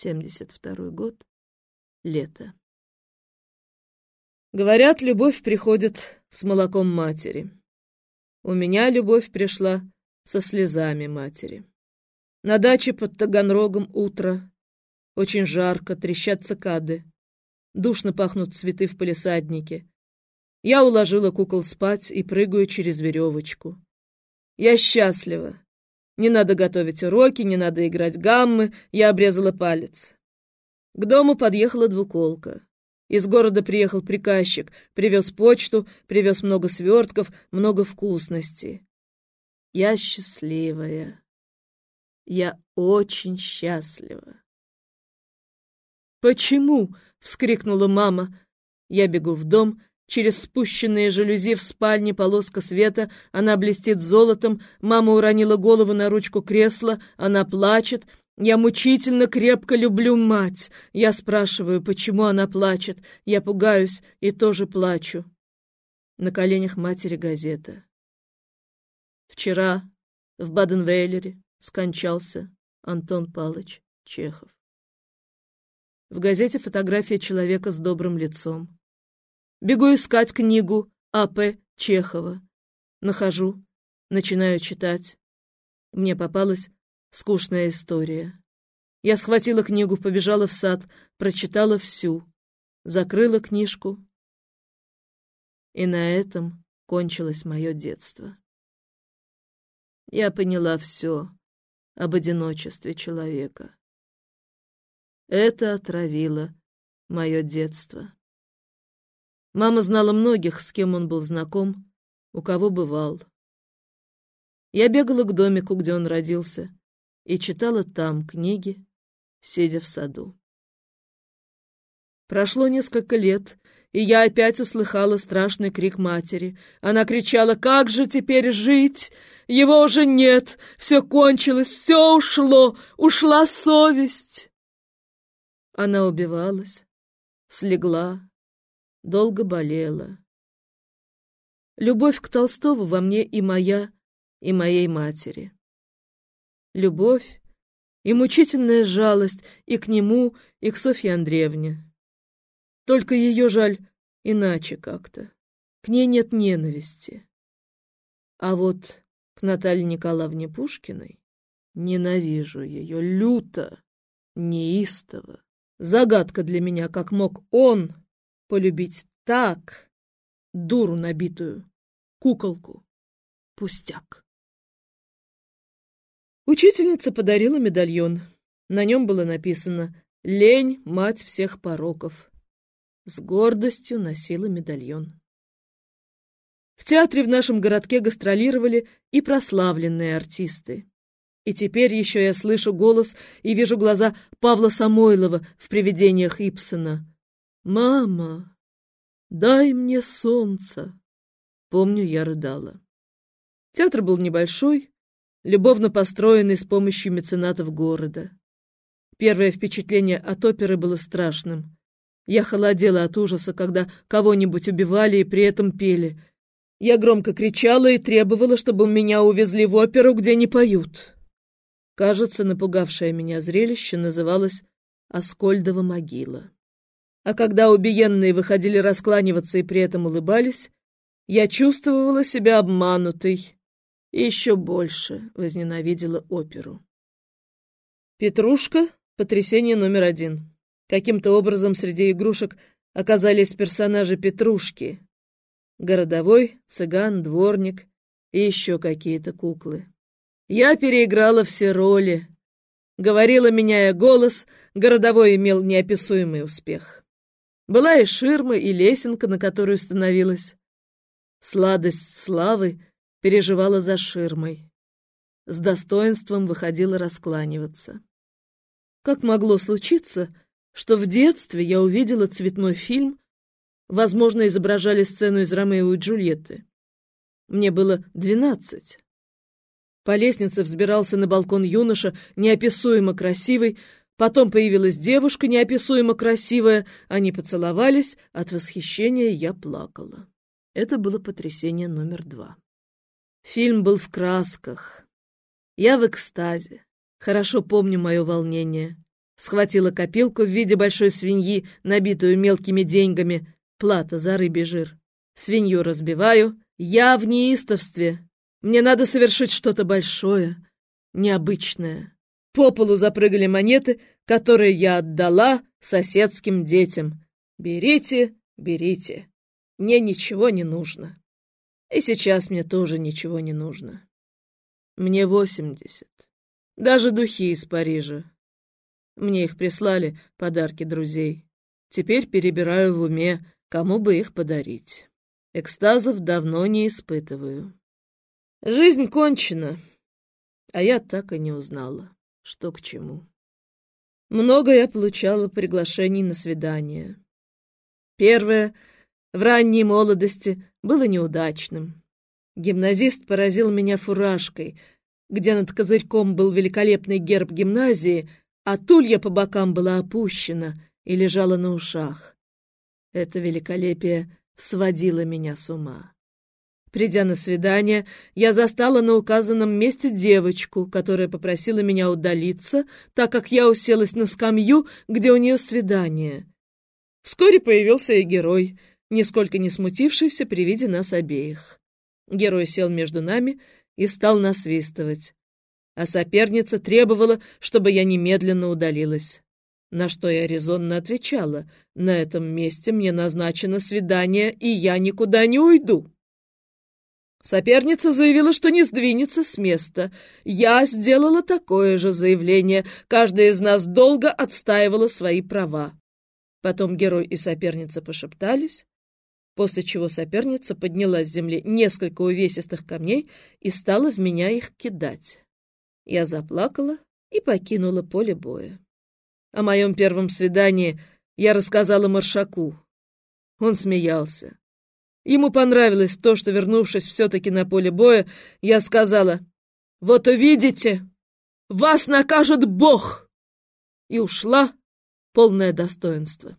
72 год. Лето. Говорят, любовь приходит с молоком матери. У меня любовь пришла со слезами матери. На даче под Таганрогом утро. Очень жарко, трещат цикады. Душно пахнут цветы в палисаднике. Я уложила кукол спать и прыгаю через веревочку. Я счастлива. Не надо готовить уроки, не надо играть гаммы, я обрезала палец. К дому подъехала двуколка. Из города приехал приказчик, привез почту, привез много свертков, много вкусностей. Я счастливая. Я очень счастлива. «Почему?» — вскрикнула мама. Я бегу в дом. Через спущенные жалюзи в спальне полоска света. Она блестит золотом. Мама уронила голову на ручку кресла. Она плачет. Я мучительно крепко люблю мать. Я спрашиваю, почему она плачет. Я пугаюсь и тоже плачу. На коленях матери газета. Вчера в Баден-Вейлере скончался Антон Палыч Чехов. В газете фотография человека с добрым лицом. Бегу искать книгу А.П. Чехова. Нахожу, начинаю читать. Мне попалась Скучная история. Я схватила книгу, побежала в сад, прочитала всю, закрыла книжку. И на этом кончилось мое детство. Я поняла все об одиночестве человека. Это отравило мое детство. Мама знала многих, с кем он был знаком, у кого бывал. Я бегала к домику, где он родился, и читала там книги, сидя в саду. Прошло несколько лет, и я опять услыхала страшный крик матери. Она кричала, «Как же теперь жить? Его уже нет, все кончилось, все ушло, ушла совесть!» Она убивалась, слегла, долго болела. Любовь к Толстову во мне и моя, и моей матери любовь и мучительная жалость и к нему, и к Софье Андреевне. Только ее жаль иначе как-то. К ней нет ненависти. А вот к Наталье Николаевне Пушкиной ненавижу ее люто, неистово. Загадка для меня, как мог он полюбить так дуру набитую, куколку, пустяк. Учительница подарила медальон. На нем было написано «Лень – мать всех пороков». С гордостью носила медальон. В театре в нашем городке гастролировали и прославленные артисты. И теперь еще я слышу голос и вижу глаза Павла Самойлова в привидениях Ипсона. «Мама, дай мне солнце!» Помню, я рыдала. Театр был небольшой, любовно построенный с помощью меценатов города. Первое впечатление от оперы было страшным. Я холодела от ужаса, когда кого-нибудь убивали и при этом пели. Я громко кричала и требовала, чтобы меня увезли в оперу, где не поют. Кажется, напугавшее меня зрелище называлось «Аскольдова могила». А когда убиенные выходили раскланиваться и при этом улыбались, я чувствовала себя обманутой и еще больше возненавидела оперу. Петрушка — потрясение номер один. Каким-то образом среди игрушек оказались персонажи Петрушки. Городовой, цыган, дворник и еще какие-то куклы. Я переиграла все роли. Говорила, меняя голос, городовой имел неописуемый успех. Была и ширма, и лесенка, на которую становилась. Сладость славы переживала за ширмой. С достоинством выходила раскланиваться. Как могло случиться, что в детстве я увидела цветной фильм, возможно, изображали сцену из Ромео и Джульетты. Мне было двенадцать. По лестнице взбирался на балкон юноша, неописуемо красивый, потом появилась девушка, неописуемо красивая, они поцеловались, от восхищения я плакала. Это было потрясение номер два. Фильм был в красках. Я в экстазе. Хорошо помню мое волнение. Схватила копилку в виде большой свиньи, набитую мелкими деньгами, плата за рыбий жир. Свинью разбиваю, я в неистовстве. Мне надо совершить что-то большое, необычное. По полу запрыгали монеты, которые я отдала соседским детям. Берите, берите. Мне ничего не нужно. И сейчас мне тоже ничего не нужно. Мне восемьдесят. Даже духи из Парижа. Мне их прислали, подарки друзей. Теперь перебираю в уме, кому бы их подарить. Экстазов давно не испытываю. Жизнь кончена, а я так и не узнала, что к чему. Много я получала приглашений на свидание. Первое в ранней молодости было неудачным. Гимназист поразил меня фуражкой, где над козырьком был великолепный герб гимназии, а тулья по бокам была опущена и лежала на ушах. Это великолепие сводило меня с ума. Придя на свидание, я застала на указанном месте девочку, которая попросила меня удалиться, так как я уселась на скамью, где у нее свидание. Вскоре появился и герой, нисколько не смутившийся при виде нас обеих. Герой сел между нами и стал насвистывать. А соперница требовала, чтобы я немедленно удалилась. На что я резонно отвечала, на этом месте мне назначено свидание, и я никуда не уйду. Соперница заявила, что не сдвинется с места. Я сделала такое же заявление. Каждая из нас долго отстаивала свои права. Потом герой и соперница пошептались, после чего соперница подняла с земли несколько увесистых камней и стала в меня их кидать. Я заплакала и покинула поле боя. О моем первом свидании я рассказала Маршаку. Он смеялся. Ему понравилось то, что, вернувшись все-таки на поле боя, я сказала, «Вот увидите, вас накажет Бог!» и ушла полное достоинство.